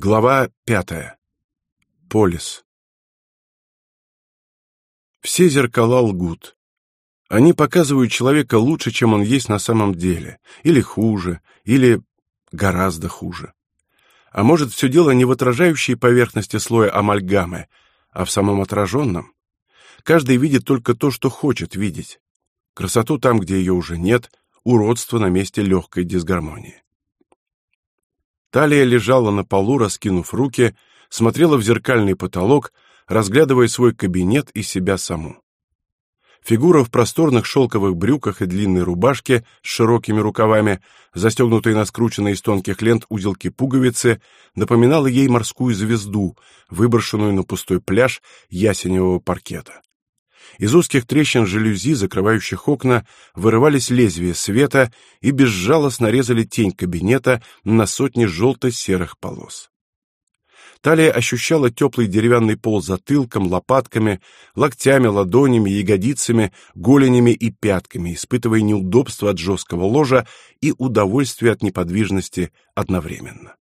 Глава пятая. Полис. Все зеркала лгут. Они показывают человека лучше, чем он есть на самом деле, или хуже, или гораздо хуже. А может, все дело не в отражающей поверхности слоя амальгамы, а в самом отраженном. Каждый видит только то, что хочет видеть. Красоту там, где ее уже нет, уродство на месте легкой дисгармонии. Талия лежала на полу, раскинув руки, смотрела в зеркальный потолок, разглядывая свой кабинет и себя саму. Фигура в просторных шелковых брюках и длинной рубашке с широкими рукавами, застегнутой на скрученные из тонких лент узелки пуговицы, напоминала ей морскую звезду, выброшенную на пустой пляж ясеневого паркета. Из узких трещин жалюзи, закрывающих окна, вырывались лезвия света и безжалостно резали тень кабинета на сотни желто-серых полос. Талия ощущала теплый деревянный пол затылком, лопатками, локтями, ладонями, ягодицами, голенями и пятками, испытывая неудобство от жесткого ложа и удовольствие от неподвижности одновременно.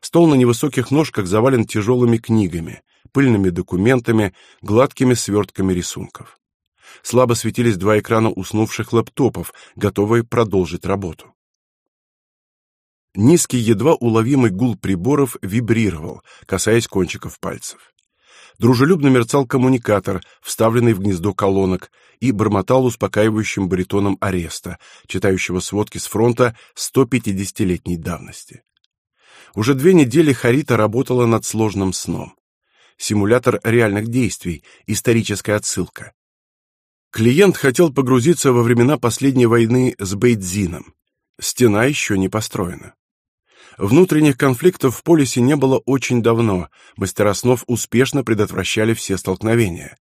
Стол на невысоких ножках завален тяжелыми книгами, пыльными документами, гладкими свертками рисунков. Слабо светились два экрана уснувших лэптопов, готовые продолжить работу. Низкий, едва уловимый гул приборов вибрировал, касаясь кончиков пальцев. Дружелюбно мерцал коммуникатор, вставленный в гнездо колонок, и бормотал успокаивающим баритоном ареста, читающего сводки с фронта 150-летней давности. Уже две недели Харита работала над сложным сном симулятор реальных действий, историческая отсылка. Клиент хотел погрузиться во времена последней войны с Бейдзином. Стена еще не построена. Внутренних конфликтов в полисе не было очень давно, мастера снов успешно предотвращали все столкновения.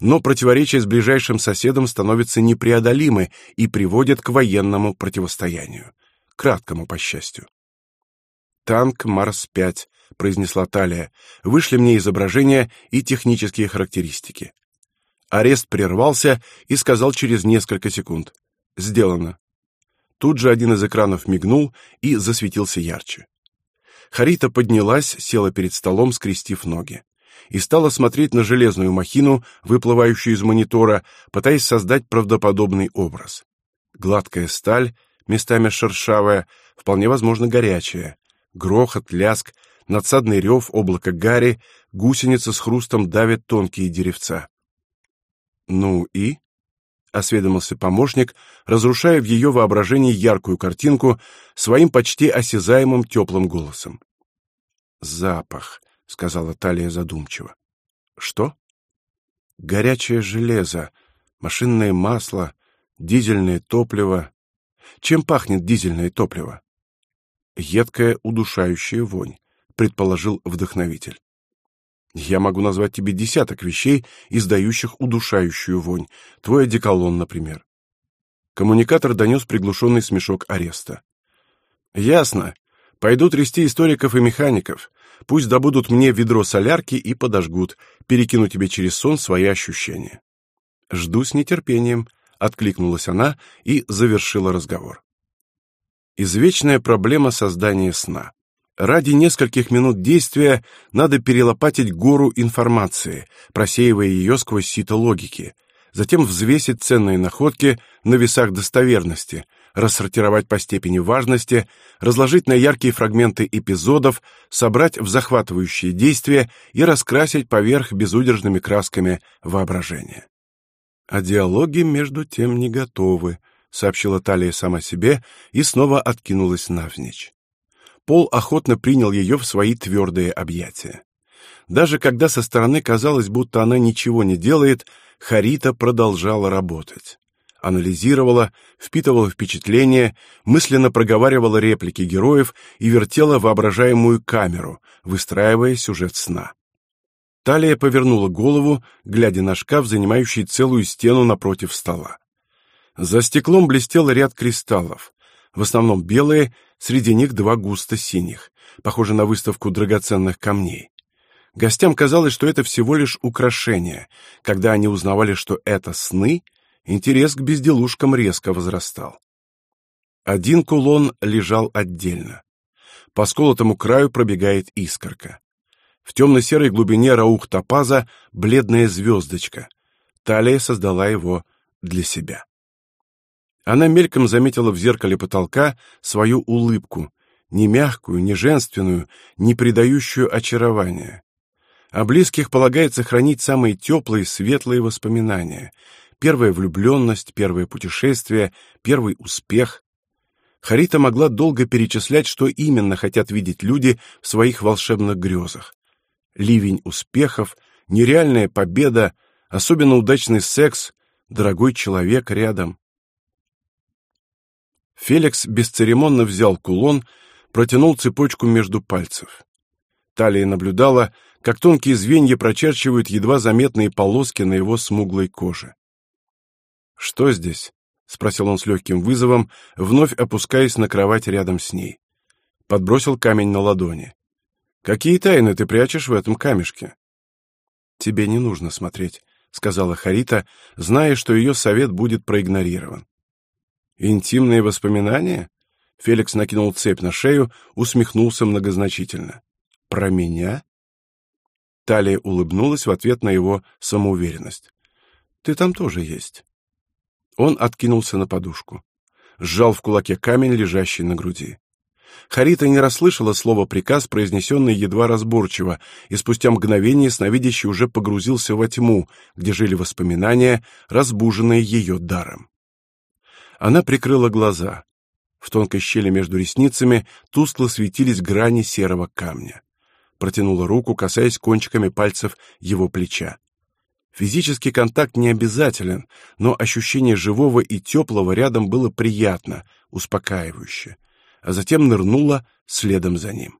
Но противоречия с ближайшим соседом становятся непреодолимы и приводят к военному противостоянию. Краткому, по счастью. Танк Марс-5, произнесла Талия. Вышли мне изображения и технические характеристики. Арест прервался и сказал через несколько секунд: "Сделано". Тут же один из экранов мигнул и засветился ярче. Харита поднялась, села перед столом, скрестив ноги, и стала смотреть на железную махину, выплывающую из монитора, пытаясь создать правдоподобный образ. Гладкая сталь, местами шершавая, вполне возможно горячая. Грохот, ляск, надсадный рев, облако гари, гусеница с хрустом давит тонкие деревца. Ну и осведомился помощник, разрушая в ее воображении яркую картинку своим почти осязаемым теплым голосом. Запах, сказала Талия задумчиво. Что? Горячее железо, машинное масло, дизельное топливо. Чем пахнет дизельное топливо? Едкая удушающая вонь предположил вдохновитель. Я могу назвать тебе десяток вещей, издающих удушающую вонь. Твой одеколон, например. Коммуникатор донес приглушенный смешок ареста. Ясно. Пойду трясти историков и механиков. Пусть добудут мне ведро солярки и подожгут. Перекину тебе через сон свои ощущения. Жду с нетерпением, откликнулась она и завершила разговор. Извечная проблема создания сна. Ради нескольких минут действия надо перелопатить гору информации, просеивая ее сквозь сито логики, затем взвесить ценные находки на весах достоверности, рассортировать по степени важности, разложить на яркие фрагменты эпизодов, собрать в захватывающие действия и раскрасить поверх безудержными красками воображения. А диалоги между тем не готовы, сообщила Талия сама себе и снова откинулась навзничь. Пол охотно принял ее в свои твердые объятия. Даже когда со стороны казалось, будто она ничего не делает, Харита продолжала работать. Анализировала, впитывала впечатления, мысленно проговаривала реплики героев и вертела воображаемую камеру, выстраивая сюжет сна. Талия повернула голову, глядя на шкаф, занимающий целую стену напротив стола. За стеклом блестел ряд кристаллов, в основном белые, среди них два густо синих, похоже на выставку драгоценных камней. Гостям казалось, что это всего лишь украшение. Когда они узнавали, что это сны, интерес к безделушкам резко возрастал. Один кулон лежал отдельно. по сколотому краю пробегает искорка. В темно-серой глубине раух топаза бледная звездочка. Талия создала его для себя. Она мельком заметила в зеркале потолка свою улыбку, не мягкую, не женственную, не придающую очарования. О близких полагается хранить самые теплые, светлые воспоминания. Первая влюбленность, первое путешествие, первый успех. Харита могла долго перечислять, что именно хотят видеть люди в своих волшебных грезах. Ливень успехов, нереальная победа, особенно удачный секс, дорогой человек рядом. Феликс бесцеремонно взял кулон, протянул цепочку между пальцев. Талия наблюдала, как тонкие звенья прочерчивают едва заметные полоски на его смуглой коже. «Что здесь?» — спросил он с легким вызовом, вновь опускаясь на кровать рядом с ней. Подбросил камень на ладони. «Какие тайны ты прячешь в этом камешке?» «Тебе не нужно смотреть», — сказала Харита, зная, что ее совет будет проигнорирован. «Интимные воспоминания?» Феликс накинул цепь на шею, усмехнулся многозначительно. «Про меня?» Талия улыбнулась в ответ на его самоуверенность. «Ты там тоже есть». Он откинулся на подушку. Сжал в кулаке камень, лежащий на груди. Харита не расслышала слова приказ, произнесенный едва разборчиво, и спустя мгновение сновидящий уже погрузился во тьму, где жили воспоминания, разбуженные ее даром. Она прикрыла глаза. В тонкой щели между ресницами тускло светились грани серого камня. Протянула руку, касаясь кончиками пальцев его плеча. Физический контакт не обязателен, но ощущение живого и теплого рядом было приятно, успокаивающе, а затем нырнула следом за ним.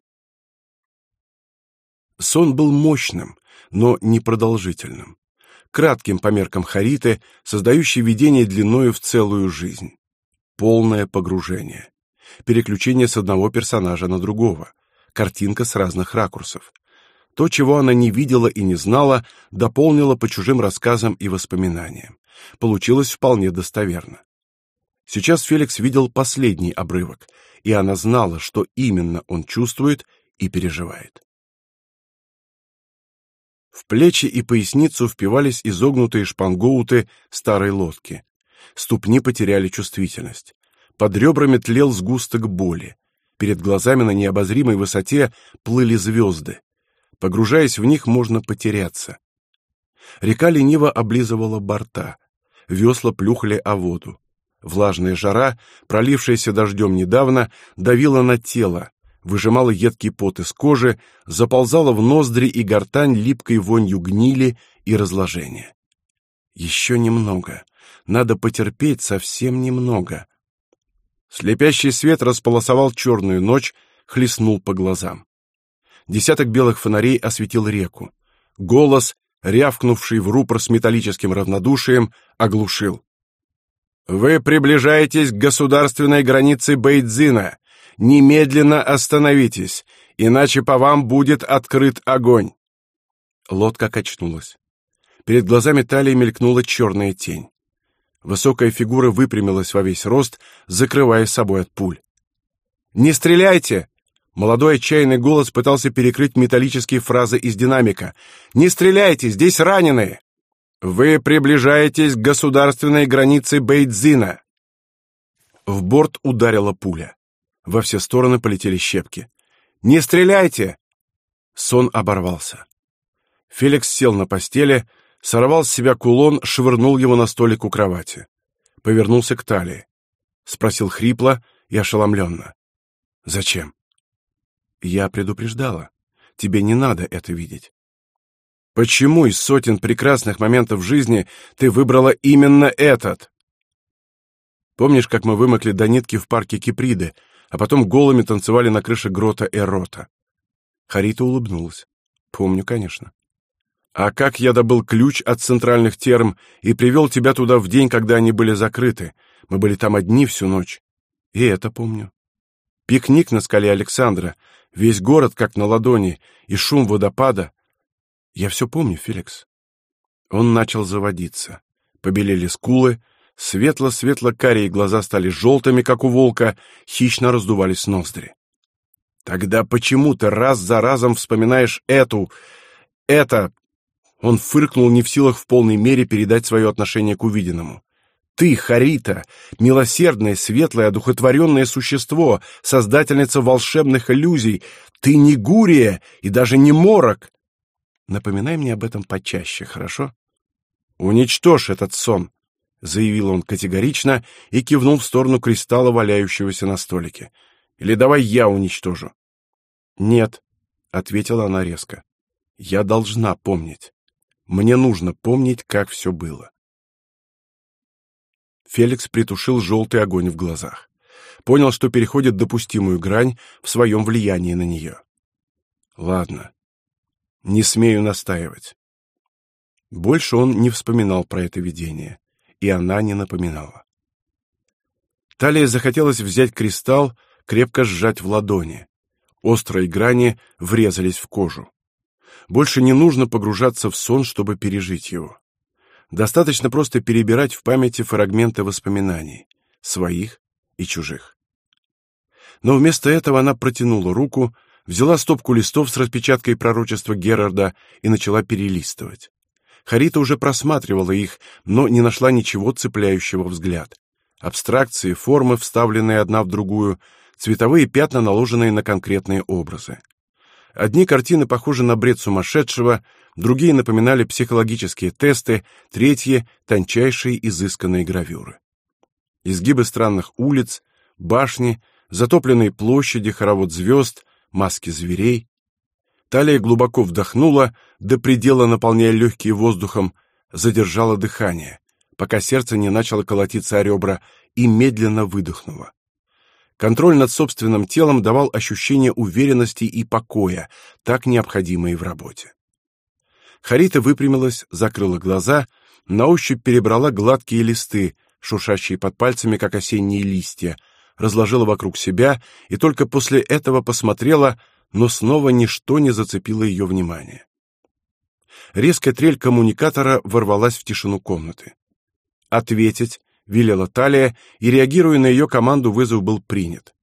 Сон был мощным, но непродолжительным, кратким по меркам Хариты, создающий видение длиною в целую жизнь полное погружение. Переключение с одного персонажа на другого. Картинка с разных ракурсов. То, чего она не видела и не знала, дополнила по чужим рассказам и воспоминаниям. Получилось вполне достоверно. Сейчас Феликс видел последний обрывок, и она знала, что именно он чувствует и переживает. В плечи и поясницу впивались изогнутые шпангоуты старой лодки. Ступни потеряли чувствительность. Под ребрами тлел сгусток боли. Перед глазами на необозримой высоте плыли звезды. Погружаясь в них, можно потеряться. Река лениво облизывала борта. Весла плюхали о воду. Влажная жара, пролившаяся дождем недавно, давила на тело, выжимала едкий пот из кожи, заползала в ноздри и гортань липкой вонью гнили и разложения. Еще немного. Надо потерпеть совсем немного. Слепящий свет располосовал черную ночь, хлестнул по глазам. Десяток белых фонарей осветил реку. Голос, рявкнувший в рупор с металлическим равнодушием, оглушил. «Вы приближаетесь к государственной границе Бейдзина. Немедленно остановитесь, иначе по вам будет открыт огонь». Лодка качнулась. Перед глазами талии мелькнула черная тень. Высокая фигура выпрямилась во весь рост, закрывая собой от пуль. «Не стреляйте!» Молодой отчаянный голос пытался перекрыть металлические фразы из динамика. «Не стреляйте! Здесь раненые!» «Вы приближаетесь к государственной границе Бейдзина!» В борт ударила пуля. Во все стороны полетели щепки. «Не стреляйте!» Сон оборвался. Феликс сел на постели, сорвал с себя кулон, швырнул его на столик у кровати. Повернулся к талии. Спросил хрипло и ошеломленно. «Зачем?» «Я предупреждала. Тебе не надо это видеть». «Почему из сотен прекрасных моментов жизни ты выбрала именно этот?» Помнишь, как мы вымокли до нитки в парке Киприды, а потом голыми танцевали на крыше грота Эрота? Харита улыбнулась. Помню, конечно. А как я добыл ключ от центральных терм и привел тебя туда в день, когда они были закрыты? Мы были там одни всю ночь. И это помню. Пикник на скале Александра, весь город как на ладони, и шум водопада. Я все помню, Феликс. Он начал заводиться. Побелели скулы, светло-светло-карие глаза стали желтыми, как у волка, хищно раздувались ноздри. Тогда почему ты раз за разом вспоминаешь эту... это... Он фыркнул, не в силах в полной мере передать свое отношение к увиденному. Ты, Харита, милосердное, светлое, одухотворенное существо, создательница волшебных иллюзий. Ты не Гурия и даже не Морок. Напоминай мне об этом почаще, хорошо? Уничтожь этот сон, заявил он категорично и кивнул в сторону кристалла, валяющегося на столике. Или давай я уничтожу. Нет, ответила она резко. Я должна помнить. Мне нужно помнить, как все было. Феликс притушил желтый огонь в глазах. Понял, что переходит допустимую грань в своем влиянии на нее. Ладно. Не смею настаивать. Больше он не вспоминал про это видение, и она не напоминала. Талия захотелось взять кристалл, крепко сжать в ладони. Острые грани врезались в кожу. Больше не нужно погружаться в сон, чтобы пережить его. Достаточно просто перебирать в памяти фрагменты воспоминаний, своих и чужих. Но вместо этого она протянула руку, взяла стопку листов с распечаткой пророчества Герарда и начала перелистывать. Харита уже просматривала их, но не нашла ничего цепляющего взгляд. Абстракции, формы, вставленные одна в другую, цветовые пятна, наложенные на конкретные образы. Одни картины похожи на бред сумасшедшего, другие напоминали психологические тесты, третьи — тончайшие изысканные гравюры. Изгибы странных улиц, башни, затопленные площади, хоровод звезд, маски зверей. Талия глубоко вдохнула, до предела наполняя легкие воздухом, задержала дыхание, пока сердце не начало колотиться о ребра, и медленно выдохнула. Контроль над собственным телом давал ощущение уверенности и покоя, так необходимые в работе. Харита выпрямилась, закрыла глаза, на ощупь перебрала гладкие листы, шуршащие под пальцами, как осенние листья, разложила вокруг себя и только после этого посмотрела, но снова ничто не зацепило ее внимание. Резкая трель коммуникатора ворвалась в тишину комнаты. Ответить велела Талия, и, реагируя на ее команду, вызов был принят.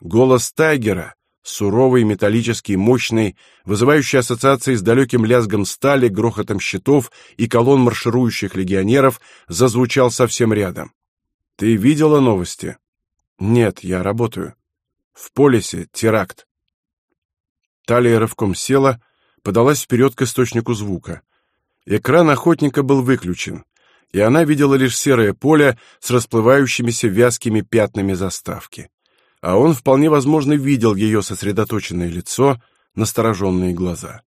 Голос Тайгера, суровый, металлический, мощный, вызывающий ассоциации с далеким лязгом стали, грохотом щитов и колонн марширующих легионеров, зазвучал совсем рядом. «Ты видела новости?» «Нет, я работаю. В полисе теракт». Талия рывком села, подалась вперед к источнику звука. Экран охотника был выключен и она видела лишь серое поле с расплывающимися вязкими пятнами заставки. А он вполне возможно видел ее сосредоточенное лицо, настороженные глаза.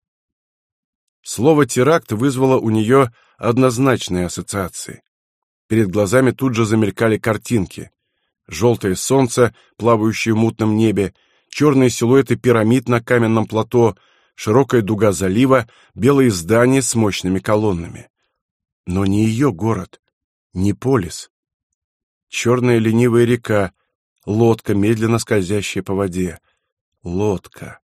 Слово «теракт» вызвало у нее однозначные ассоциации. Перед глазами тут же замелькали картинки. Желтое солнце, плавающее в мутном небе, черные силуэты пирамид на каменном плато, широкая дуга залива, белые здания с мощными колоннами. Но не ее город, не полис. Черная ленивая река, лодка, медленно скользящая по воде. Лодка.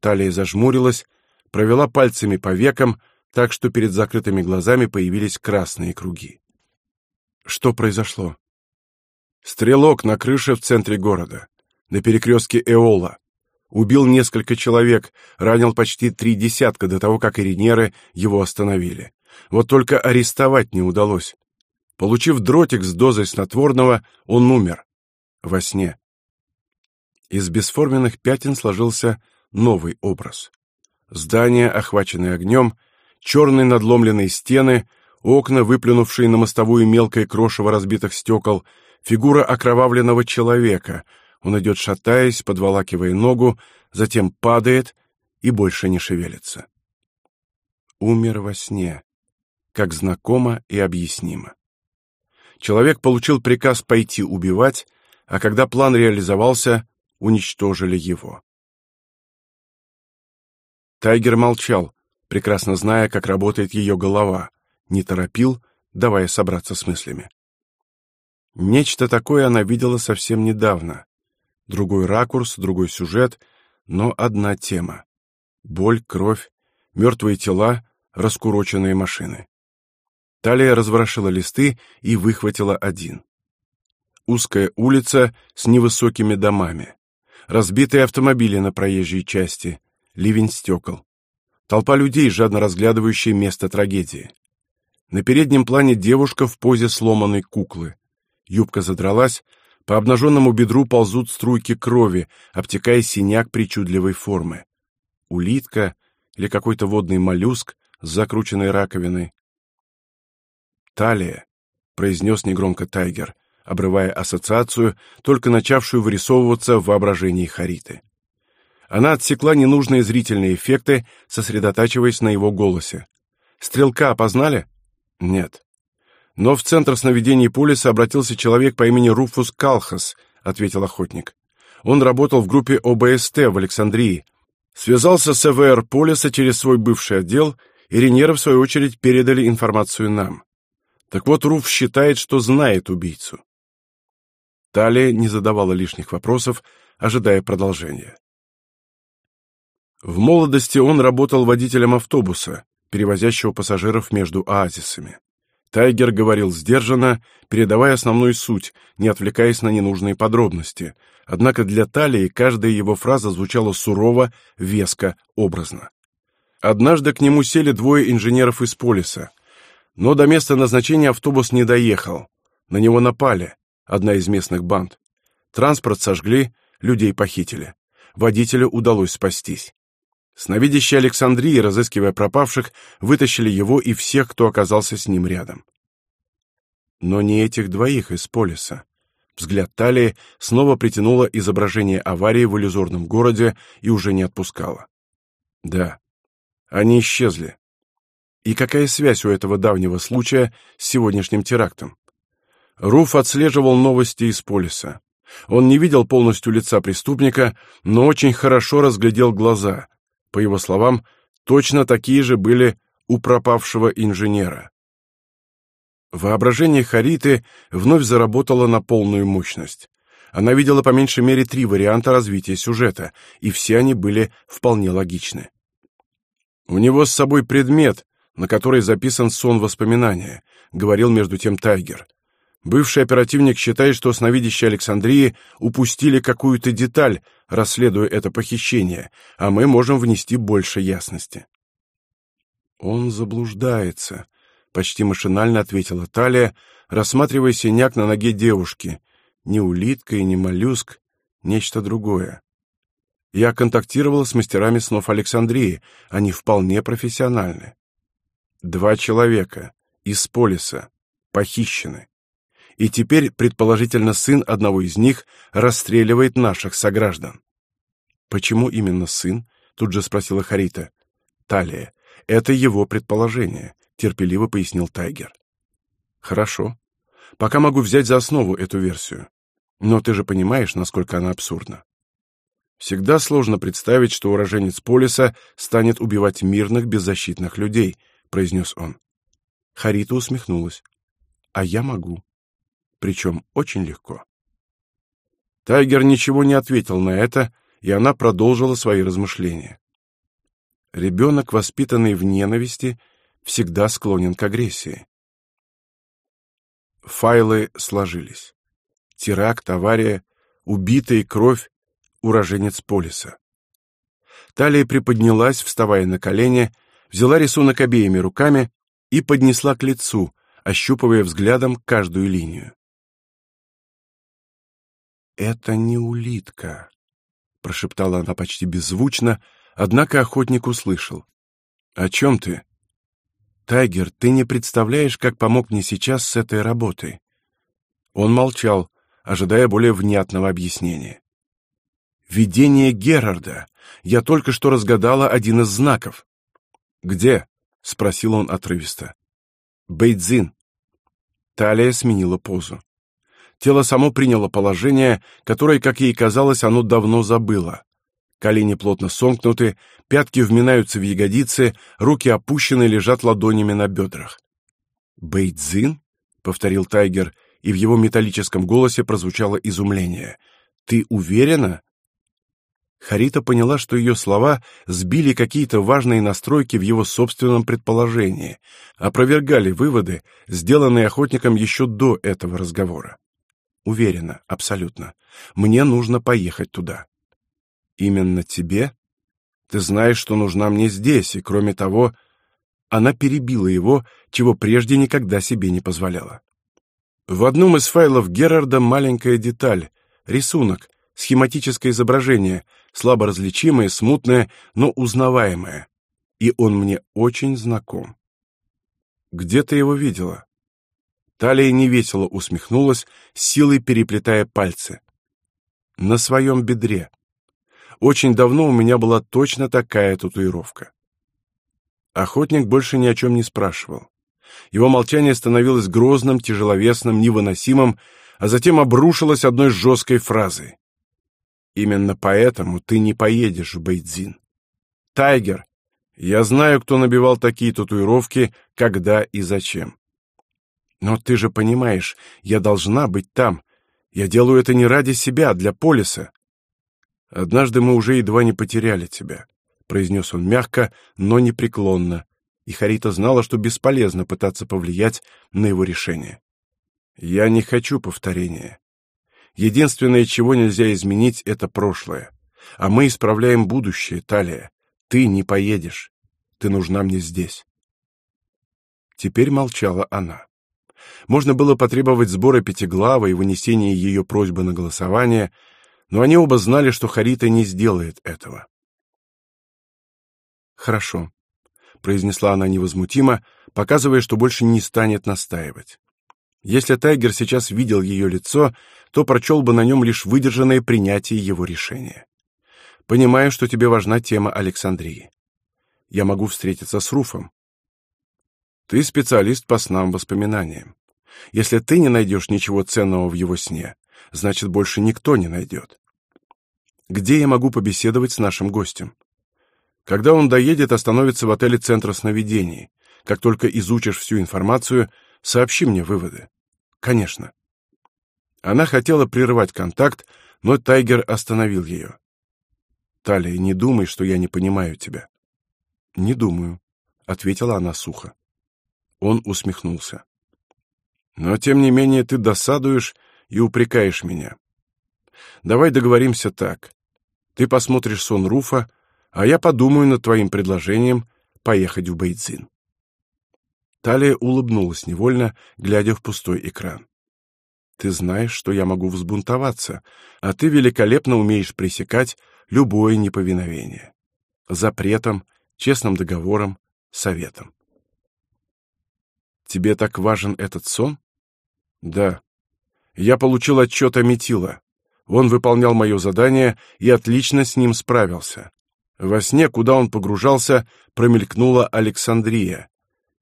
Талия зажмурилась, провела пальцами по векам, так что перед закрытыми глазами появились красные круги. Что произошло? Стрелок на крыше в центре города, на перекрестке Эола. Убил несколько человек, ранил почти три десятка до того, как иринеры его остановили. Вот только арестовать не удалось. Получив дротик с дозой снотворного, он умер. Во сне. Из бесформенных пятен сложился новый образ. Здание, охваченное огнем, черные надломленные стены, окна, выплюнувшие на мостовую мелкое крошево разбитых стекол, фигура окровавленного человека. Он идет шатаясь, подволакивая ногу, затем падает и больше не шевелится. Умер во сне как знакомо и объяснимо. Человек получил приказ пойти убивать, а когда план реализовался, уничтожили его. Тайгер молчал, прекрасно зная, как работает ее голова, не торопил, давая собраться с мыслями. Нечто такое она видела совсем недавно. Другой ракурс, другой сюжет, но одна тема. Боль, кровь, мертвые тела, раскуроченные машины. Талия разворошила листы и выхватила один. Узкая улица с невысокими домами. разбитые автомобили на проезжей части, ливень стекол. Толпа людей, жадно разглядывающая место трагедии. На переднем плане девушка в позе сломанной куклы. Юбка задралась, по обнаженному бедру ползут струйки крови, обтекая синяк причудливой формы. Улитка или какой-то водный моллюск с закрученной раковиной. «Талия», — произнес негромко Тайгер, обрывая ассоциацию, только начавшую вырисовываться в воображении Хариты. Она отсекла ненужные зрительные эффекты, сосредотачиваясь на его голосе. «Стрелка опознали?» «Нет». «Но в центр сновидений полиса обратился человек по имени Руфус Калхас», — ответил охотник. «Он работал в группе ОБСТ в Александрии. Связался с ЭВР полиса через свой бывший отдел, и Реньеры, в свою очередь, передали информацию нам. Так вот, Руф считает, что знает убийцу». Талия не задавала лишних вопросов, ожидая продолжения. В молодости он работал водителем автобуса, перевозящего пассажиров между оазисами. Тайгер говорил сдержанно, передавая основную суть, не отвлекаясь на ненужные подробности. Однако для Талии каждая его фраза звучала сурово, веско, образно. Однажды к нему сели двое инженеров из полиса. Но до места назначения автобус не доехал. На него напали, одна из местных банд. Транспорт сожгли, людей похитили. Водителю удалось спастись. Сновидящие Александрии, разыскивая пропавших, вытащили его и всех, кто оказался с ним рядом. Но не этих двоих из полиса. Взгляд Талии снова притянуло изображение аварии в иллюзорном городе и уже не отпускало. Да, они исчезли. И какая связь у этого давнего случая с сегодняшним терактом? Руф отслеживал новости из полиса. Он не видел полностью лица преступника, но очень хорошо разглядел глаза, по его словам, точно такие же были у пропавшего инженера. Воображение Хариты вновь заработало на полную мощность. Она видела по меньшей мере три варианта развития сюжета, и все они были вполне логичны. «У него с собой предмет, на который записан сон воспоминания», — говорил между тем Тайгер. Бывший оперативник считает, что сновидящие Александрии упустили какую-то деталь, расследуя это похищение, а мы можем внести больше ясности. Он заблуждается, почти машинально ответила Талия, рассматривая синяк на ноге девушки. Не улитка и не моллюск, нечто другое. Я контактировала с мастерами снов Александрии, они вполне профессиональны. Два человека из полиса похищены и теперь, предположительно, сын одного из них расстреливает наших сограждан. Почему именно сын? Тут же спросила Харита. Талия. Это его предположение, терпеливо пояснил Тайгер. Хорошо. Пока могу взять за основу эту версию. Но ты же понимаешь, насколько она абсурдна. Всегда сложно представить, что уроженец Полиса станет убивать мирных, беззащитных людей, произнес он. Харита усмехнулась. А я могу причем очень легко. Тайгер ничего не ответил на это, и она продолжила свои размышления. Ребенок, воспитанный в ненависти, всегда склонен к агрессии. Файлы сложились. Теракт, авария, убитая кровь, уроженец полиса. Талия приподнялась, вставая на колени, взяла рисунок обеими руками и поднесла к лицу, ощупывая взглядом каждую линию. «Это не улитка», — прошептала она почти беззвучно, однако охотник услышал. «О чем ты?» «Тайгер, ты не представляешь, как помог мне сейчас с этой работой». Он молчал, ожидая более внятного объяснения. «Видение Герарда. Я только что разгадала один из знаков». «Где?» — спросил он отрывисто. «Бейдзин». Талия сменила позу. Тело само приняло положение, которое, как ей казалось, оно давно забыло. Колени плотно сомкнуты, пятки вминаются в ягодицы, руки опущены, лежат ладонями на бедрах. «Бэйдзин?» — повторил Тайгер, и в его металлическом голосе прозвучало изумление. «Ты уверена?» Харита поняла, что ее слова сбили какие-то важные настройки в его собственном предположении, опровергали выводы, сделанные охотником еще до этого разговора. Уверена, абсолютно. Мне нужно поехать туда. Именно тебе? Ты знаешь, что нужна мне здесь, и кроме того, она перебила его, чего прежде никогда себе не позволяла. В одном из файлов Герарда маленькая деталь, рисунок, схематическое изображение, слабо различимое, смутное, но узнаваемое. И он мне очень знаком. Где ты его видела? Талия невесело усмехнулась, силой переплетая пальцы. На своем бедре. Очень давно у меня была точно такая татуировка. Охотник больше ни о чем не спрашивал. Его молчание становилось грозным, тяжеловесным, невыносимым, а затем обрушилось одной жесткой фразой. «Именно поэтому ты не поедешь в Бейдзин. Тайгер, я знаю, кто набивал такие татуировки, когда и зачем. Но ты же понимаешь, я должна быть там. Я делаю это не ради себя, а для полиса. Однажды мы уже едва не потеряли тебя, произнес он мягко, но непреклонно, и Харита знала, что бесполезно пытаться повлиять на его решение. Я не хочу повторения. Единственное, чего нельзя изменить, это прошлое. А мы исправляем будущее, Талия. Ты не поедешь. Ты нужна мне здесь. Теперь молчала она. Можно было потребовать сбора пятиглава и вынесения ее просьбы на голосование, но они оба знали, что Харита не сделает этого. Хорошо, произнесла она невозмутимо, показывая, что больше не станет настаивать. Если Тайгер сейчас видел ее лицо, то прочел бы на нем лишь выдержанное принятие его решения. Понимаю, что тебе важна тема Александрии. Я могу встретиться с Руфом. Ты специалист по снам-воспоминаниям. Если ты не найдешь ничего ценного в его сне, значит, больше никто не найдет. Где я могу побеседовать с нашим гостем? Когда он доедет, остановится в отеле Центра сновидений. Как только изучишь всю информацию, сообщи мне выводы. Конечно. Она хотела прервать контакт, но Тайгер остановил ее. Талия, не думай, что я не понимаю тебя. Не думаю, ответила она сухо. Он усмехнулся. Но тем не менее ты досадуешь и упрекаешь меня. Давай договоримся так. Ты посмотришь сон Руфа, а я подумаю над твоим предложением поехать в Бейцзин. Талия улыбнулась невольно, глядя в пустой экран. Ты знаешь, что я могу взбунтоваться, а ты великолепно умеешь пресекать любое неповиновение. Запретом, честным договором, советом. Тебе так важен этот сон? Да. Я получил отчет о Метила. Он выполнял мое задание и отлично с ним справился. Во сне, куда он погружался, промелькнула Александрия.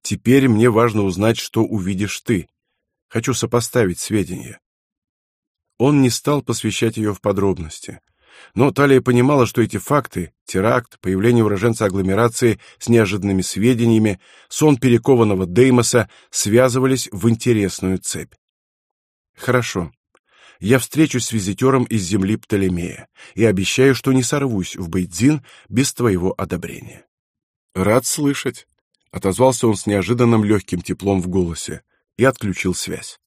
Теперь мне важно узнать, что увидишь ты. Хочу сопоставить сведения. Он не стал посвящать ее в подробности. Но Талия понимала, что эти факты — теракт, появление уроженца агломерации с неожиданными сведениями, сон перекованного Деймоса — связывались в интересную цепь. «Хорошо. Я встречусь с визитером из земли Птолемея и обещаю, что не сорвусь в Бейдзин без твоего одобрения». «Рад слышать», — отозвался он с неожиданным легким теплом в голосе и отключил связь.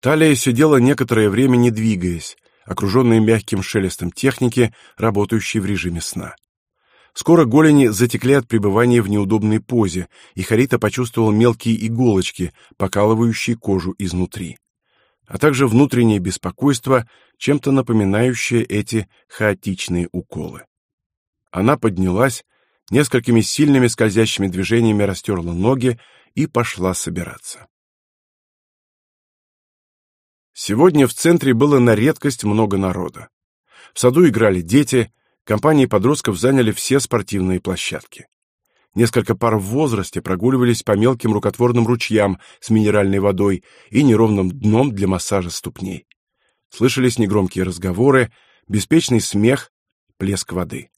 Талия сидела некоторое время, не двигаясь, окруженные мягким шелестом техники, работающей в режиме сна. Скоро голени затекли от пребывания в неудобной позе, и Харита почувствовал мелкие иголочки, покалывающие кожу изнутри, а также внутреннее беспокойство, чем-то напоминающее эти хаотичные уколы. Она поднялась, несколькими сильными скользящими движениями растерла ноги и пошла собираться. Сегодня в центре было на редкость много народа. В саду играли дети, компании подростков заняли все спортивные площадки. Несколько пар в возрасте прогуливались по мелким рукотворным ручьям с минеральной водой и неровным дном для массажа ступней. Слышались негромкие разговоры, беспечный смех, плеск воды.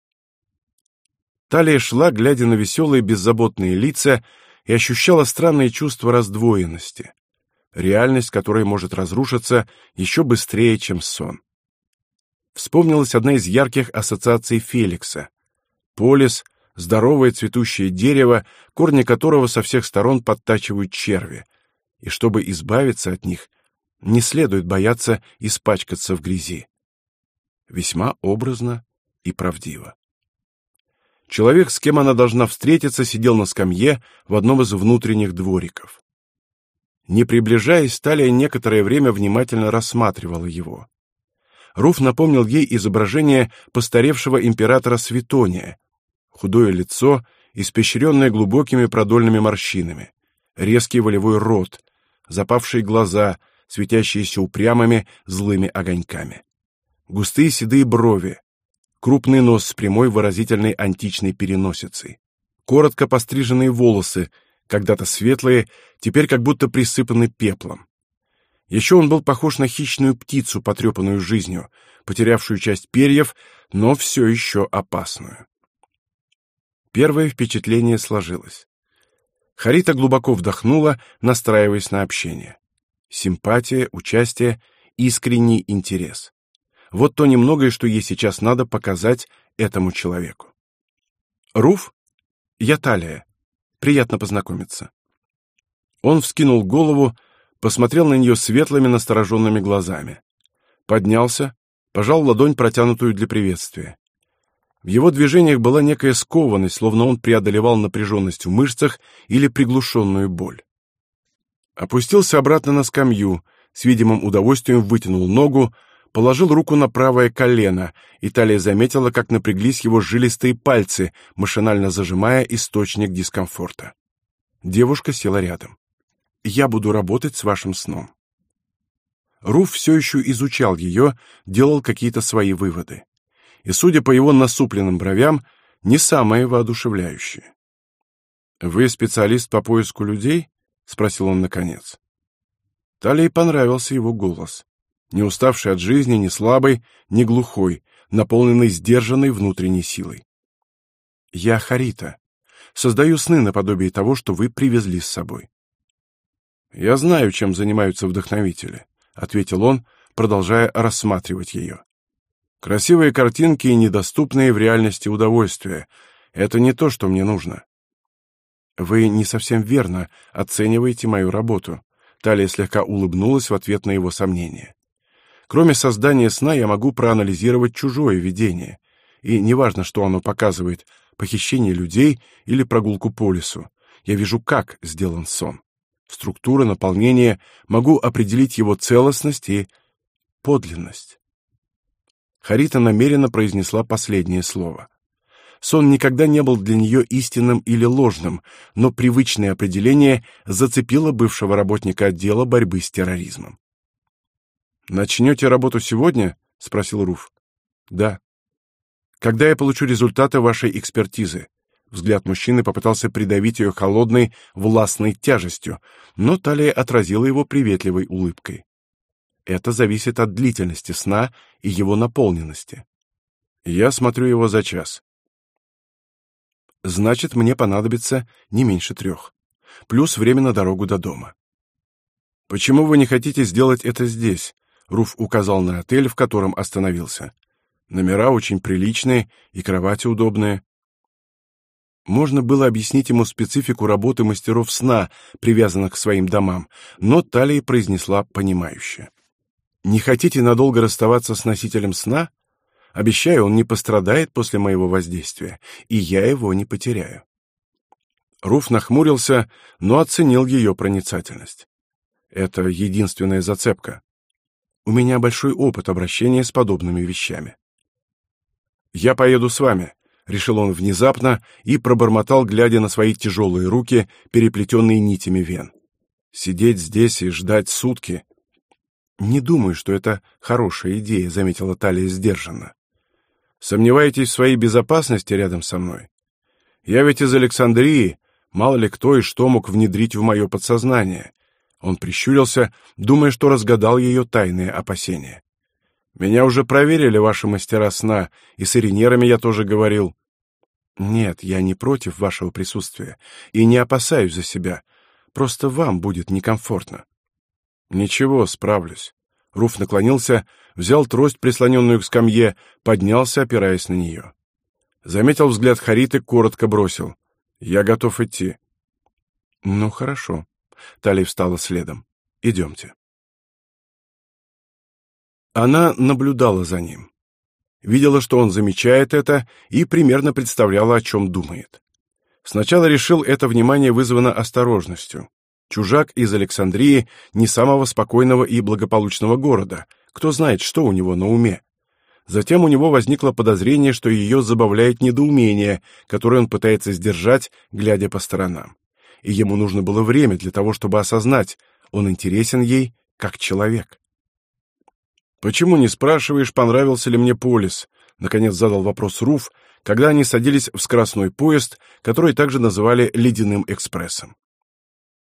Талия шла, глядя на веселые беззаботные лица, и ощущала странное чувство раздвоенности реальность которой может разрушиться еще быстрее, чем сон. Вспомнилась одна из ярких ассоциаций Феликса. Полис — здоровое цветущее дерево, корни которого со всех сторон подтачивают черви. И чтобы избавиться от них, не следует бояться испачкаться в грязи. Весьма образно и правдиво. Человек, с кем она должна встретиться, сидел на скамье в одном из внутренних двориков. Не приближаясь, Талия некоторое время внимательно рассматривала его. Руф напомнил ей изображение постаревшего императора Светония. Худое лицо, испещренное глубокими продольными морщинами, резкий волевой рот, запавшие глаза, светящиеся упрямыми злыми огоньками. Густые седые брови, крупный нос с прямой выразительной античной переносицей, коротко постриженные волосы, когда-то светлые, теперь как будто присыпаны пеплом. Еще он был похож на хищную птицу, потрепанную жизнью, потерявшую часть перьев, но все еще опасную. Первое впечатление сложилось. Харита глубоко вдохнула, настраиваясь на общение. Симпатия, участие, искренний интерес. Вот то немногое, что ей сейчас надо показать этому человеку. Руф, я Талия. Приятно познакомиться. Он вскинул голову, посмотрел на нее светлыми настороженными глазами. Поднялся, пожал ладонь, протянутую для приветствия. В его движениях была некая скованность, словно он преодолевал напряженность в мышцах или приглушенную боль. Опустился обратно на скамью, с видимым удовольствием вытянул ногу, положил руку на правое колено, и Талия заметила, как напряглись его жилистые пальцы, машинально зажимая источник дискомфорта. Девушка села рядом. «Я буду работать с вашим сном». Руф все еще изучал ее, делал какие-то свои выводы. И, судя по его насупленным бровям, не самые воодушевляющие. «Вы специалист по поиску людей?» — спросил он наконец. Талии понравился его голос не уставший от жизни, не слабый, не глухой, наполненный сдержанной внутренней силой. Я Харита. Создаю сны наподобие того, что вы привезли с собой. Я знаю, чем занимаются вдохновители, ответил он, продолжая рассматривать ее. Красивые картинки и недоступные в реальности удовольствия это не то, что мне нужно. Вы не совсем верно оцениваете мою работу. Талия слегка улыбнулась в ответ на его сомнение. Кроме создания сна я могу проанализировать чужое видение. И неважно, что оно показывает, похищение людей или прогулку по лесу. Я вижу, как сделан сон. Структура, наполнение, могу определить его целостность и подлинность. Харита намеренно произнесла последнее слово. Сон никогда не был для нее истинным или ложным, но привычное определение зацепило бывшего работника отдела борьбы с терроризмом. Начнете работу сегодня? спросил Руф. Да. Когда я получу результаты вашей экспертизы? Взгляд мужчины попытался придавить ее холодной, властной тяжестью, но Талия отразила его приветливой улыбкой. Это зависит от длительности сна и его наполненности. Я смотрю его за час. Значит, мне понадобится не меньше трех. Плюс время на дорогу до дома. Почему вы не хотите сделать это здесь? Руф указал на отель, в котором остановился. Номера очень приличные и кровати удобные. Можно было объяснить ему специфику работы мастеров сна, привязанных к своим домам, но Талия произнесла понимающе. «Не хотите надолго расставаться с носителем сна? Обещаю, он не пострадает после моего воздействия, и я его не потеряю». Руф нахмурился, но оценил ее проницательность. «Это единственная зацепка. У меня большой опыт обращения с подобными вещами. Я поеду с вами, решил он внезапно и пробормотал, глядя на свои тяжелые руки, переплетенные нитями вен. Сидеть здесь и ждать сутки. Не думаю, что это хорошая идея, заметила Талия сдержанно. Сомневаетесь в своей безопасности рядом со мной? Я ведь из Александрии, мало ли кто и что мог внедрить в мое подсознание. Он прищурился, думая, что разгадал ее тайные опасения. Меня уже проверили ваши мастера сна, и с иринерами я тоже говорил. Нет, я не против вашего присутствия и не опасаюсь за себя. Просто вам будет некомфортно. Ничего, справлюсь. Руф наклонился, взял трость, прислоненную к скамье, поднялся, опираясь на нее. Заметил взгляд Хариты, коротко бросил: "Я готов идти". Ну хорошо. Талия встала следом. «Идемте». Она наблюдала за ним. видела, что он замечает это и примерно представляла, о чем думает. Сначала решил, это внимание вызвано осторожностью. Чужак из Александрии не самого спокойного и благополучного города. Кто знает, что у него на уме. Затем у него возникло подозрение, что ее забавляет недоумение, которое он пытается сдержать, глядя по сторонам. И ему нужно было время для того, чтобы осознать, он интересен ей как человек. «Почему не спрашиваешь, понравился ли мне полис?» — наконец задал вопрос Руф, когда они садились в скоростной поезд, который также называли «Ледяным экспрессом».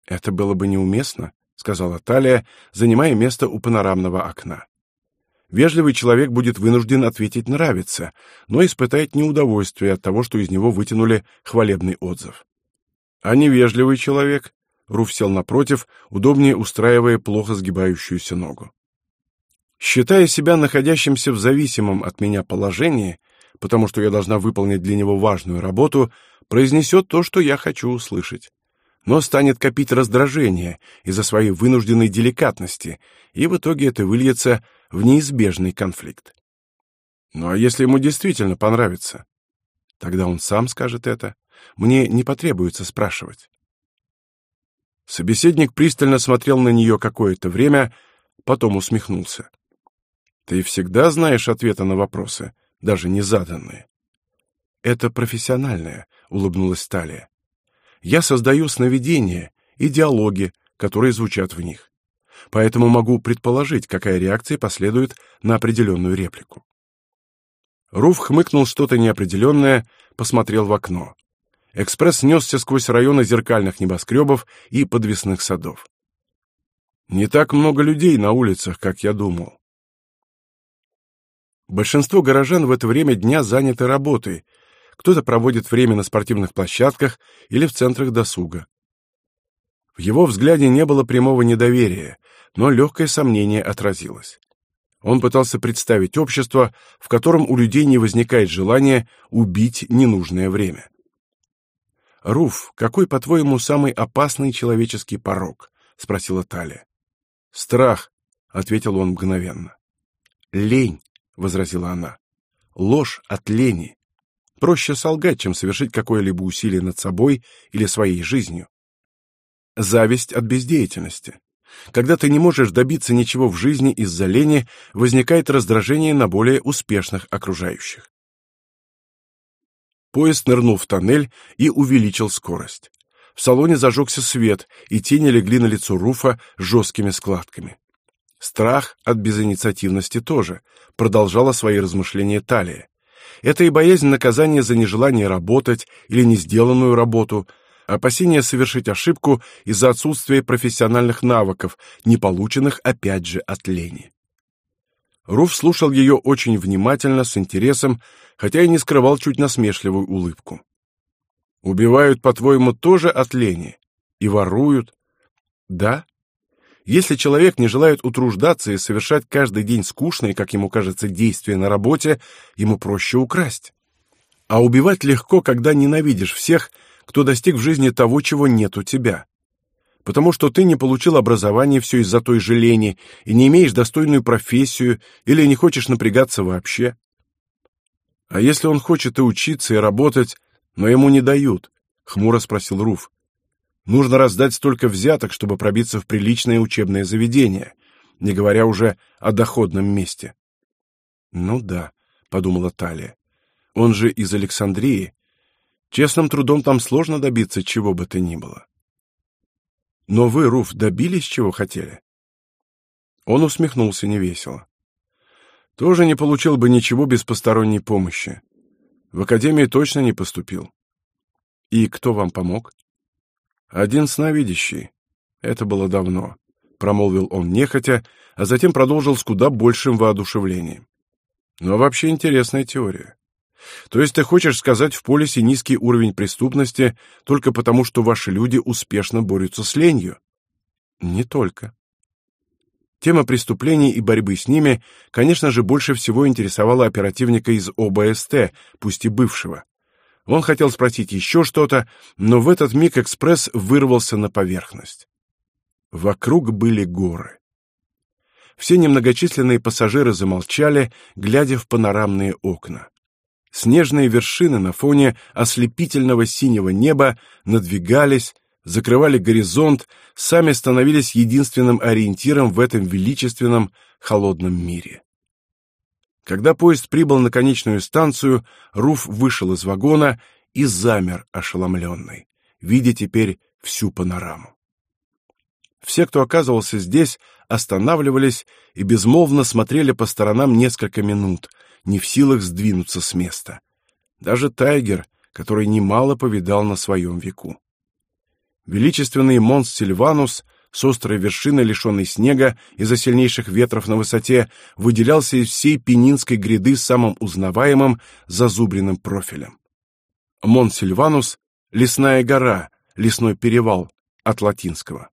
«Это было бы неуместно», — сказала Талия, занимая место у панорамного окна. Вежливый человек будет вынужден ответить «нравится», но испытает неудовольствие от того, что из него вытянули хвалебный отзыв. А невежливый человек? Руф сел напротив, удобнее устраивая плохо сгибающуюся ногу. Считая себя находящимся в зависимом от меня положении, потому что я должна выполнить для него важную работу, произнесет то, что я хочу услышать но станет копить раздражение из-за своей вынужденной деликатности, и в итоге это выльется в неизбежный конфликт. Ну а если ему действительно понравится? Тогда он сам скажет это. Мне не потребуется спрашивать. Собеседник пристально смотрел на нее какое-то время, потом усмехнулся. Ты всегда знаешь ответы на вопросы, даже не заданные. Это профессиональное, улыбнулась Талия. Я создаю сновидения и диалоги, которые звучат в них. Поэтому могу предположить, какая реакция последует на определенную реплику. Руф хмыкнул что-то неопределенное, посмотрел в окно. Экспресс несся сквозь районы зеркальных небоскребов и подвесных садов. Не так много людей на улицах, как я думал. Большинство горожан в это время дня заняты работой, кто-то проводит время на спортивных площадках или в центрах досуга. В его взгляде не было прямого недоверия, но легкое сомнение отразилось. Он пытался представить общество, в котором у людей не возникает желания убить ненужное время. «Руф, какой, по-твоему, самый опасный человеческий порог?» — спросила Талия. «Страх», — ответил он мгновенно. «Лень», — возразила она. «Ложь от лени. Проще солгать, чем совершить какое-либо усилие над собой или своей жизнью. Зависть от бездеятельности. Когда ты не можешь добиться ничего в жизни из-за лени, возникает раздражение на более успешных окружающих. Поезд нырнул в тоннель и увеличил скорость. В салоне зажегся свет, и тени легли на лицо Руфа жесткими складками. Страх от безинициативности тоже, продолжала свои размышления Талия. Это и боязнь наказания за нежелание работать или не сделанную работу, опасение совершить ошибку из-за отсутствия профессиональных навыков, не полученных опять же от лени. Руф слушал ее очень внимательно, с интересом, хотя и не скрывал чуть насмешливую улыбку. «Убивают, по-твоему, тоже от лени? И воруют?» «Да, если человек не желает утруждаться и совершать каждый день скучные, как ему кажется, действия на работе, ему проще украсть. А убивать легко, когда ненавидишь всех, кто достиг в жизни того, чего нет у тебя. Потому что ты не получил образование все из-за той же лени и не имеешь достойную профессию или не хочешь напрягаться вообще. А если он хочет и учиться, и работать, но ему не дают? Хмуро спросил Руф. Нужно раздать столько взяток, чтобы пробиться в приличное учебное заведение, не говоря уже о доходном месте. Ну да, подумала Талия. Он же из Александрии. Честным трудом там сложно добиться чего бы то ни было. Но вы, Руф, добились чего хотели? Он усмехнулся невесело. Тоже не получил бы ничего без посторонней помощи. В академию точно не поступил. И кто вам помог? Один сновидящий. Это было давно, промолвил он нехотя, а затем продолжил с куда большим воодушевлением. Но вообще интересная теория. То есть ты хочешь сказать, в полисе низкий уровень преступности только потому, что ваши люди успешно борются с ленью? Не только. Тема преступлений и борьбы с ними, конечно же, больше всего интересовала оперативника из ОБСТ, пусть и бывшего. Он хотел спросить еще что-то, но в этот миг экспресс вырвался на поверхность. Вокруг были горы. все немногочисленные пассажиры замолчали, глядя в панорамные окна. Снежные вершины на фоне ослепительного синего неба надвигались, закрывали горизонт, сами становились единственным ориентиром в этом величественном, холодном мире. Когда поезд прибыл на конечную станцию, Руф вышел из вагона и замер ошеломленный, видя теперь всю панораму. Все, кто оказывался здесь, останавливались и безмолвно смотрели по сторонам несколько минут, не в силах сдвинуться с места. Даже Тайгер, который немало повидал на своем веку. Величественный Монс Сильванус с острой вершиной, лишенной снега из-за сильнейших ветров на высоте, выделялся из всей Пенинской гряды самым узнаваемым зазубренным профилем. Монс Сильванус — лесная гора, лесной перевал от латинского.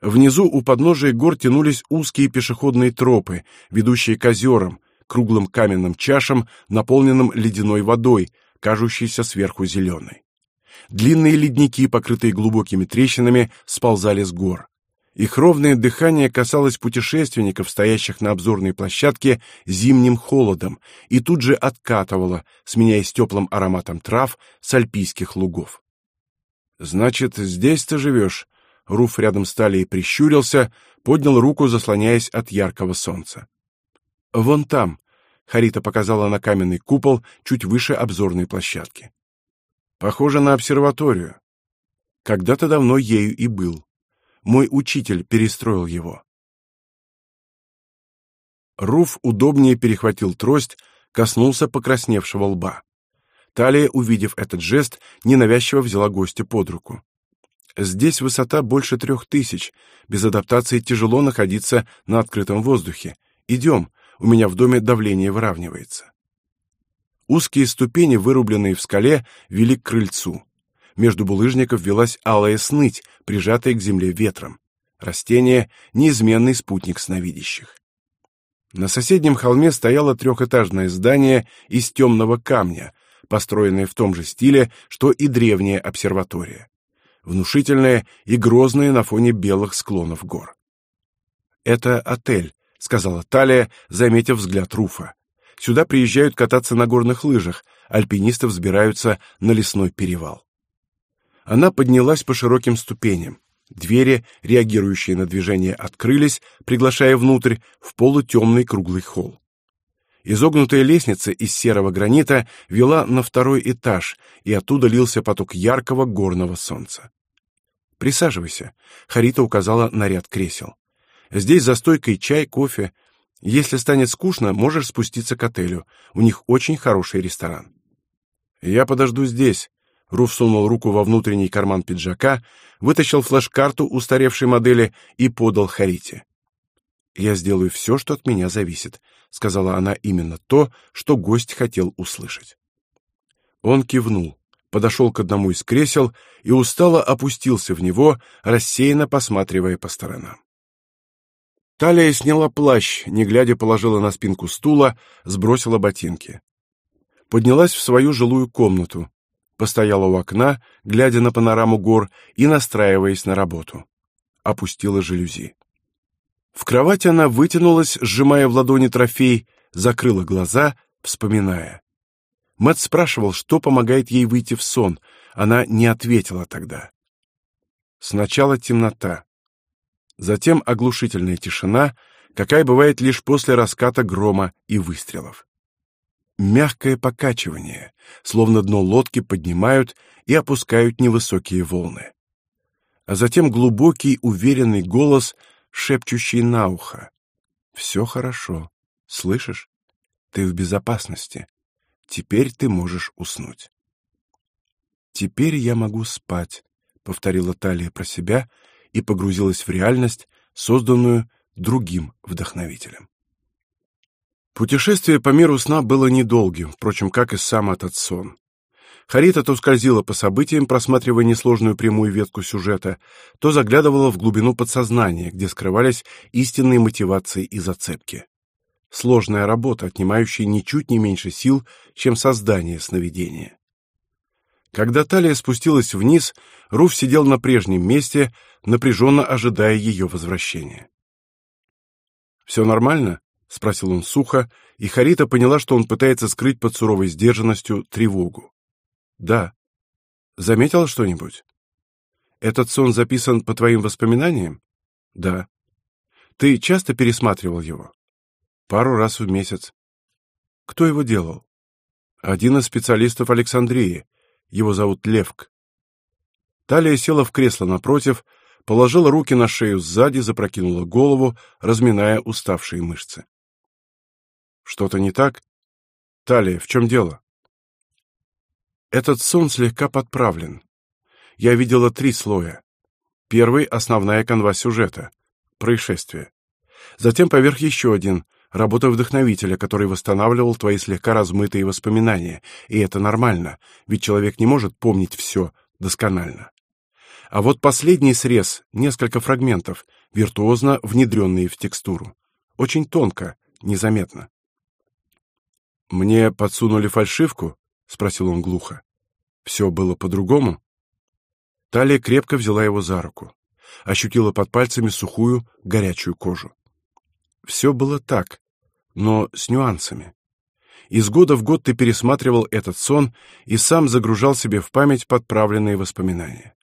Внизу у подножия гор тянулись узкие пешеходные тропы, ведущие к озерам, круглым каменным чашам, наполненным ледяной водой, кажущейся сверху зеленой. Длинные ледники, покрытые глубокими трещинами, сползали с гор. Их ровное дыхание касалось путешественников, стоящих на обзорной площадке зимним холодом, и тут же откатывало, сменяясь теплым ароматом трав с альпийских лугов. «Значит, здесь ты живешь?» Руф рядом с талией прищурился, поднял руку, заслоняясь от яркого солнца. «Вон там», — Харита показала на каменный купол чуть выше обзорной площадки. Похоже на обсерваторию. Когда-то давно ею и был. Мой учитель перестроил его. Руф удобнее перехватил трость, коснулся покрасневшего лба. Талия, увидев этот жест, ненавязчиво взяла гостя под руку. Здесь высота больше трех тысяч. Без адаптации тяжело находиться на открытом воздухе. Идем, у меня в доме давление выравнивается. Узкие ступени, вырубленные в скале, вели к крыльцу. Между булыжников велась алая сныть, прижатая к земле ветром. Растение — неизменный спутник сновидящих. На соседнем холме стояло трехэтажное здание из темного камня, построенное в том же стиле, что и древняя обсерватория. Внушительное и грозное на фоне белых склонов гор. «Это отель», — сказала Талия, заметив взгляд Руфа. Сюда приезжают кататься на горных лыжах, альпинисты взбираются на лесной перевал. Она поднялась по широким ступеням. Двери, реагирующие на движение, открылись, приглашая внутрь в полутемный круглый холл. Изогнутая лестница из серого гранита вела на второй этаж, и оттуда лился поток яркого горного солнца. «Присаживайся», — Харита указала на ряд кресел. «Здесь за стойкой чай, кофе, если станет скучно, можешь спуститься к отелю. У них очень хороший ресторан. Я подожду здесь. Руф сунул руку во внутренний карман пиджака, вытащил флеш-карту устаревшей модели и подал Харите. Я сделаю все, что от меня зависит, сказала она именно то, что гость хотел услышать. Он кивнул, подошел к одному из кресел и устало опустился в него, рассеянно посматривая по сторонам. Талия сняла плащ, не глядя положила на спинку стула, сбросила ботинки. Поднялась в свою жилую комнату, постояла у окна, глядя на панораму гор и настраиваясь на работу. Опустила жалюзи. В кровать она вытянулась, сжимая в ладони трофей, закрыла глаза, вспоминая. Мэтт спрашивал, что помогает ей выйти в сон. Она не ответила тогда. Сначала темнота. Затем оглушительная тишина, какая бывает лишь после раската грома и выстрелов. Мягкое покачивание, словно дно лодки поднимают и опускают невысокие волны. А затем глубокий, уверенный голос, шепчущий на ухо. «Все хорошо. Слышишь? Ты в безопасности. Теперь ты можешь уснуть». «Теперь я могу спать», — повторила Талия про себя и погрузилась в реальность, созданную другим вдохновителем. Путешествие по миру сна было недолгим, впрочем, как и сам этот сон. Харита то скользила по событиям, просматривая несложную прямую ветку сюжета, то заглядывала в глубину подсознания, где скрывались истинные мотивации и зацепки. Сложная работа, отнимающая ничуть не меньше сил, чем создание сновидения. Когда талия спустилась вниз, Руф сидел на прежнем месте, напряженно ожидая ее возвращения. Все нормально?» — спросил он сухо, и Харита поняла, что он пытается скрыть под суровой сдержанностью тревогу. «Да». «Заметила что-нибудь?» «Этот сон записан по твоим воспоминаниям?» «Да». «Ты часто пересматривал его?» «Пару раз в месяц». «Кто его делал?» «Один из специалистов Александрии. Его зовут Левк». Талия села в кресло напротив, положила руки на шею сзади, запрокинула голову, разминая уставшие мышцы. Что-то не так? Талия, в чем дело? Этот сон слегка подправлен. Я видела три слоя. Первый — основная канва сюжета, происшествие. Затем поверх еще один — работа вдохновителя, который восстанавливал твои слегка размытые воспоминания. И это нормально, ведь человек не может помнить все досконально. А вот последний срез, несколько фрагментов, виртуозно внедренные в текстуру. Очень тонко, незаметно. «Мне подсунули фальшивку?» — спросил он глухо. «Все было по-другому?» Талия крепко взяла его за руку, ощутила под пальцами сухую, горячую кожу. Все было так, но с нюансами. Из года в год ты пересматривал этот сон и сам загружал себе в память подправленные воспоминания.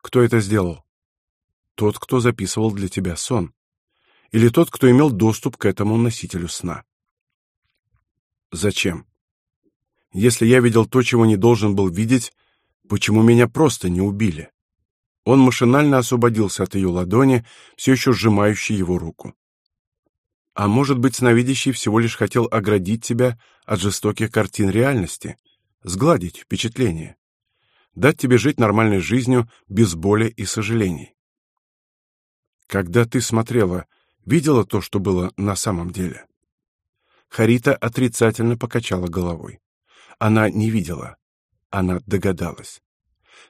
Кто это сделал? Тот, кто записывал для тебя сон. Или тот, кто имел доступ к этому носителю сна. Зачем? Если я видел то, чего не должен был видеть, почему меня просто не убили? Он машинально освободился от ее ладони, все еще сжимающей его руку. А может быть, сновидящий всего лишь хотел оградить тебя от жестоких картин реальности, сгладить впечатление, дать тебе жить нормальной жизнью без боли и сожалений. Когда ты смотрела, видела то, что было на самом деле? Харита отрицательно покачала головой. Она не видела. Она догадалась.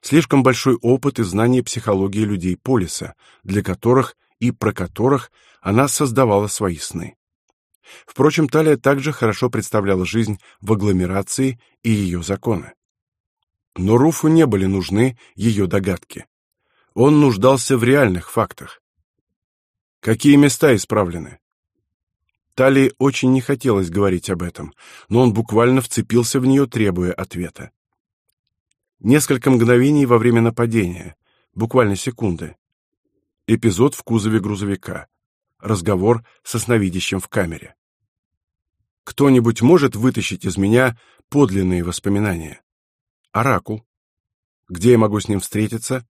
Слишком большой опыт и знание психологии людей Полиса, для которых и про которых она создавала свои сны. Впрочем, Талия также хорошо представляла жизнь в агломерации и ее законы. Но Руфу не были нужны ее догадки. Он нуждался в реальных фактах. Какие места исправлены? Талии очень не хотелось говорить об этом, но он буквально вцепился в нее, требуя ответа. Несколько мгновений во время нападения, буквально секунды. Эпизод в кузове грузовика. Разговор со сновидящим в камере. Кто-нибудь может вытащить из меня подлинные воспоминания? Оракул. Где я могу с ним встретиться?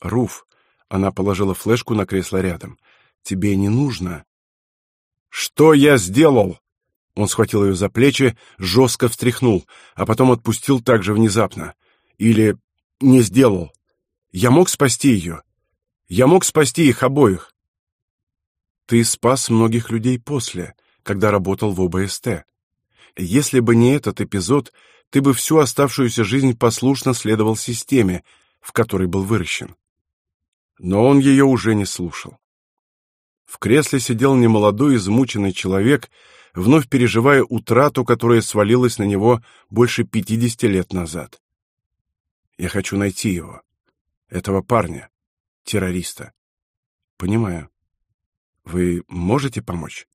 Руф. Она положила флешку на кресло рядом. Тебе не нужно. «Что я сделал?» Он схватил ее за плечи, жестко встряхнул, а потом отпустил так же внезапно. Или не сделал. Я мог спасти ее. Я мог спасти их обоих. Ты спас многих людей после, когда работал в ОБСТ. Если бы не этот эпизод, ты бы всю оставшуюся жизнь послушно следовал системе, в которой был выращен. Но он ее уже не слушал. В кресле сидел немолодой измученный человек, вновь переживая утрату, которая свалилась на него больше пятидесяти лет назад. Я хочу найти его, этого парня, террориста. Понимаю. Вы можете помочь?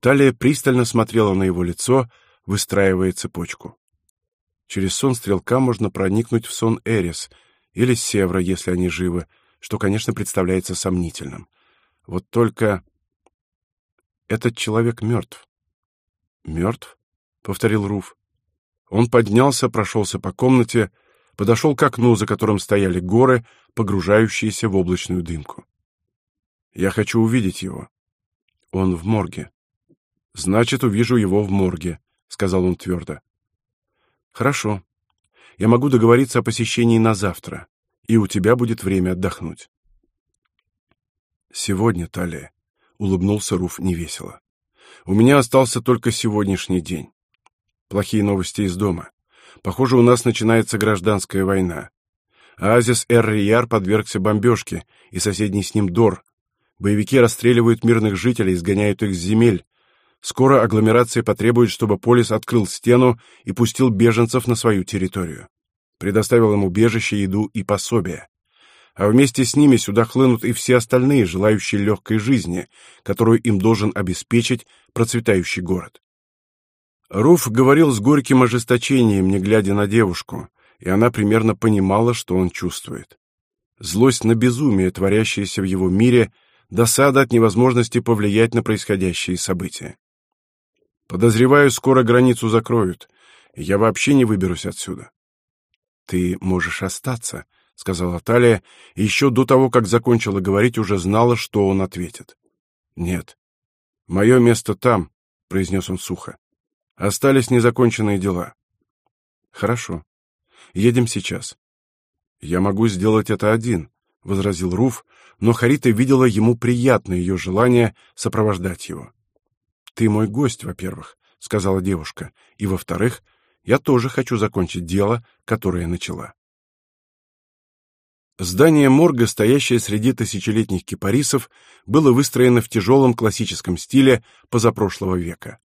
Талия пристально смотрела на его лицо, выстраивая цепочку. Через сон стрелка можно проникнуть в сон Эрис или Севра, если они живы, что, конечно, представляется сомнительным. Вот только этот человек мертв. «Мертв?» — повторил Руф. Он поднялся, прошелся по комнате, подошел к окну, за которым стояли горы, погружающиеся в облачную дымку. «Я хочу увидеть его. Он в морге». «Значит, увижу его в морге», — сказал он твердо. «Хорошо. Я могу договориться о посещении на завтра и у тебя будет время отдохнуть. Сегодня, Талия, улыбнулся Руф невесело. У меня остался только сегодняшний день. Плохие новости из дома. Похоже, у нас начинается гражданская война. Азис Эр-Рияр подвергся бомбежке, и соседний с ним Дор. Боевики расстреливают мирных жителей, изгоняют их с земель. Скоро агломерация потребует, чтобы Полис открыл стену и пустил беженцев на свою территорию предоставил им убежище, еду и пособие. а вместе с ними сюда хлынут и все остальные, желающие легкой жизни, которую им должен обеспечить процветающий город. Руф говорил с горьким ожесточением, не глядя на девушку, и она примерно понимала, что он чувствует. Злость на безумие, творящееся в его мире, досада от невозможности повлиять на происходящие события. Подозреваю, скоро границу закроют, и я вообще не выберусь отсюда. Ты можешь остаться, сказала Талия, и еще до того, как закончила говорить, уже знала, что он ответит. Нет. Мое место там, произнес он сухо. Остались незаконченные дела. Хорошо. Едем сейчас. Я могу сделать это один, возразил Руф, но Харита видела ему приятно ее желание сопровождать его. Ты мой гость, во-первых, сказала девушка, и во-вторых, я тоже хочу закончить дело, которое начала. Здание морга, стоящее среди тысячелетних кипарисов, было выстроено в тяжелом классическом стиле позапрошлого века.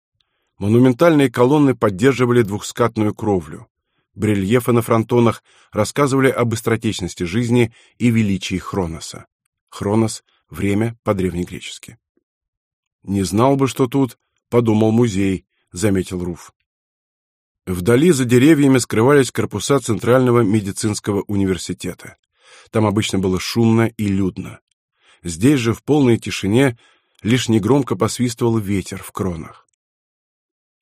Монументальные колонны поддерживали двухскатную кровлю. Брельефы на фронтонах рассказывали об быстротечности жизни и величии Хроноса. Хронос — время по-древнегречески. «Не знал бы, что тут», — подумал музей, — заметил Руф. Вдали за деревьями скрывались корпуса Центрального медицинского университета. Там обычно было шумно и людно. Здесь же в полной тишине лишь негромко посвистывал ветер в кронах.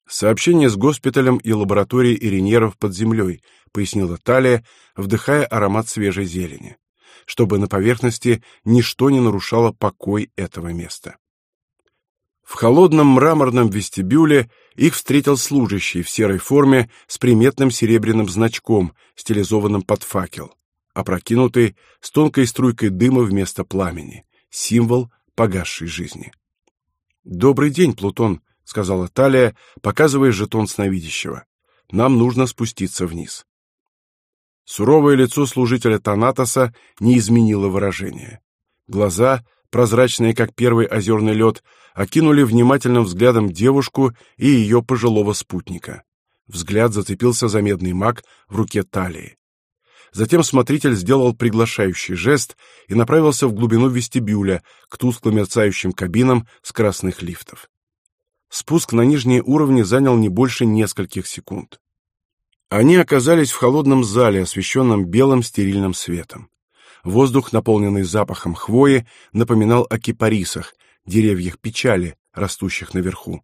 Сообщение с госпиталем и лабораторией Иринеров под землей, пояснила Талия, вдыхая аромат свежей зелени, чтобы на поверхности ничто не нарушало покой этого места. В холодном мраморном вестибюле их встретил служащий в серой форме с приметным серебряным значком, стилизованным под факел, опрокинутый с тонкой струйкой дыма вместо пламени, символ погасшей жизни. Добрый день, Плутон, сказала Талия, показывая жетон сновидящего. Нам нужно спуститься вниз. Суровое лицо служителя Танатоса не изменило выражения. Глаза, прозрачные как первый озерный лед, окинули внимательным взглядом девушку и ее пожилого спутника. Взгляд зацепился за медный маг в руке Талии. Затем смотритель сделал приглашающий жест и направился в глубину вестибюля к тускло мерцающим кабинам скоростных лифтов. Спуск на нижние уровни занял не больше нескольких секунд. Они оказались в холодном зале, освещенном белым стерильным светом. Воздух, наполненный запахом хвои, напоминал о кипарисах, деревьях печали, растущих наверху.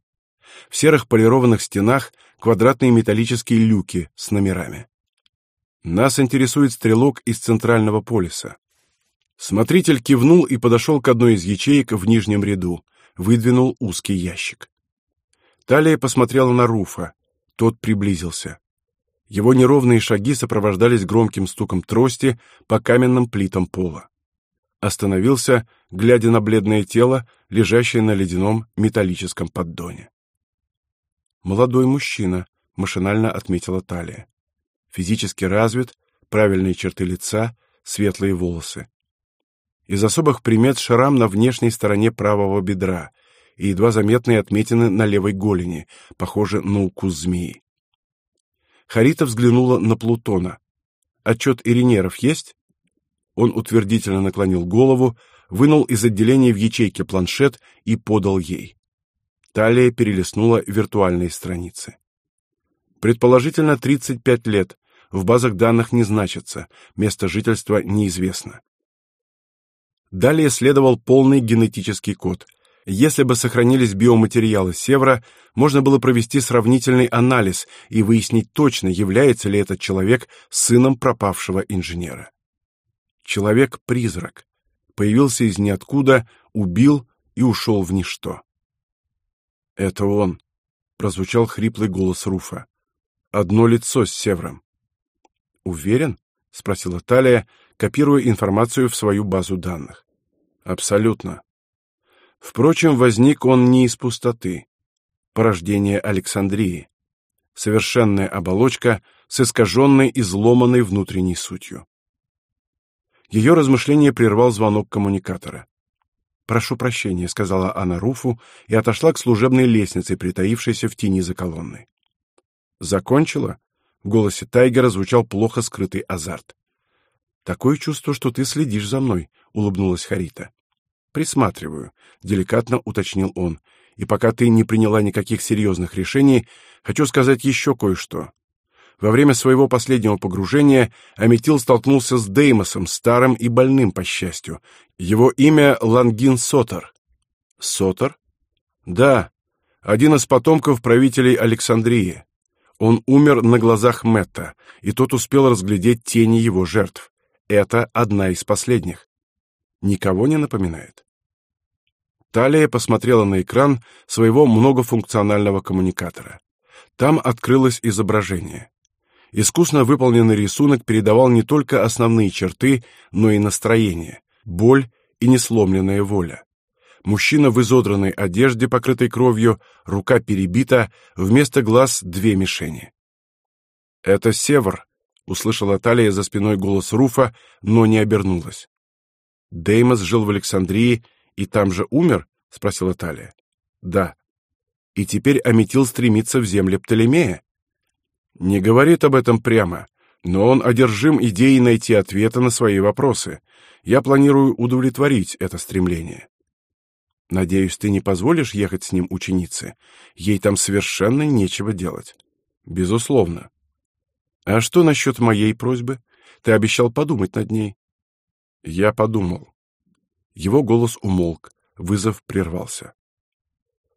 В серых полированных стенах квадратные металлические люки с номерами. Нас интересует стрелок из центрального полиса. Смотритель кивнул и подошел к одной из ячеек в нижнем ряду, выдвинул узкий ящик. Талия посмотрела на Руфа. Тот приблизился. Его неровные шаги сопровождались громким стуком трости по каменным плитам пола. Остановился, глядя на бледное тело, лежащее на ледяном металлическом поддоне. Молодой мужчина, машинально отметила Талия. Физически развит, правильные черты лица, светлые волосы. Из особых примет шрам на внешней стороне правого бедра, и едва заметные отметины на левой голени, похожие на укус змеи. Харита взглянула на Плутона. Отчет Иринеров есть? Он утвердительно наклонил голову, вынул из отделения в ячейке планшет и подал ей. Талия перелистнула виртуальные страницы. Предположительно 35 лет. В базах данных не значится, место жительства неизвестно. Далее следовал полный генетический код, если бы сохранились биоматериалы Севера, можно было провести сравнительный анализ и выяснить точно, является ли этот человек сыном пропавшего инженера. Человек-призрак. Появился из ниоткуда, убил и ушел в ничто. «Это он», — прозвучал хриплый голос Руфа. «Одно лицо с Севером». «Уверен?» — спросила Талия, копируя информацию в свою базу данных. «Абсолютно. Впрочем, возник он не из пустоты. Порождение Александрии. Совершенная оболочка с искаженной и изломанной внутренней сутью. Ее размышление прервал звонок коммуникатора. «Прошу прощения», — сказала она Руфу и отошла к служебной лестнице, притаившейся в тени за колонной. «Закончила?» — в голосе Тайгера звучал плохо скрытый азарт. Такое чувство, что ты следишь за мной, улыбнулась Харита. Присматриваю, деликатно уточнил он. И пока ты не приняла никаких серьезных решений, хочу сказать еще кое-что. Во время своего последнего погружения Аметил столкнулся с Деймосом, старым и больным, по счастью. Его имя Лангин Сотер. Сотер? Да, один из потомков правителей Александрии. Он умер на глазах Мэтта, и тот успел разглядеть тени его жертв. Это одна из последних. Никого не напоминает. Талия посмотрела на экран своего многофункционального коммуникатора. Там открылось изображение. Искусно выполненный рисунок передавал не только основные черты, но и настроение, боль и несломленная воля. Мужчина в изодранной одежде, покрытой кровью, рука перебита, вместо глаз две мишени. «Это Север», — услышала Талия за спиной голос Руфа, но не обернулась. Деймос жил в Александрии и там же умер? спросила Талия. Да. И теперь Аметил стремится в земли Птолемея. Не говорит об этом прямо, но он одержим идеей найти ответы на свои вопросы. Я планирую удовлетворить это стремление. Надеюсь, ты не позволишь ехать с ним ученице. Ей там совершенно нечего делать. Безусловно. А что насчет моей просьбы? Ты обещал подумать над ней. Я подумал. Его голос умолк, вызов прервался.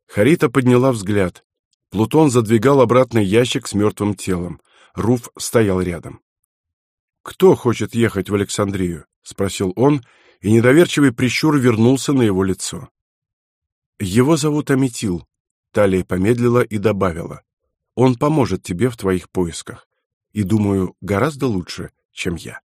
Харита подняла взгляд. Плутон задвигал обратный ящик с мертвым телом. Руф стоял рядом. «Кто хочет ехать в Александрию?» — спросил он, и недоверчивый прищур вернулся на его лицо. «Его зовут Аметил», — Талия помедлила и добавила. «Он поможет тебе в твоих поисках. И, думаю, гораздо лучше, чем я».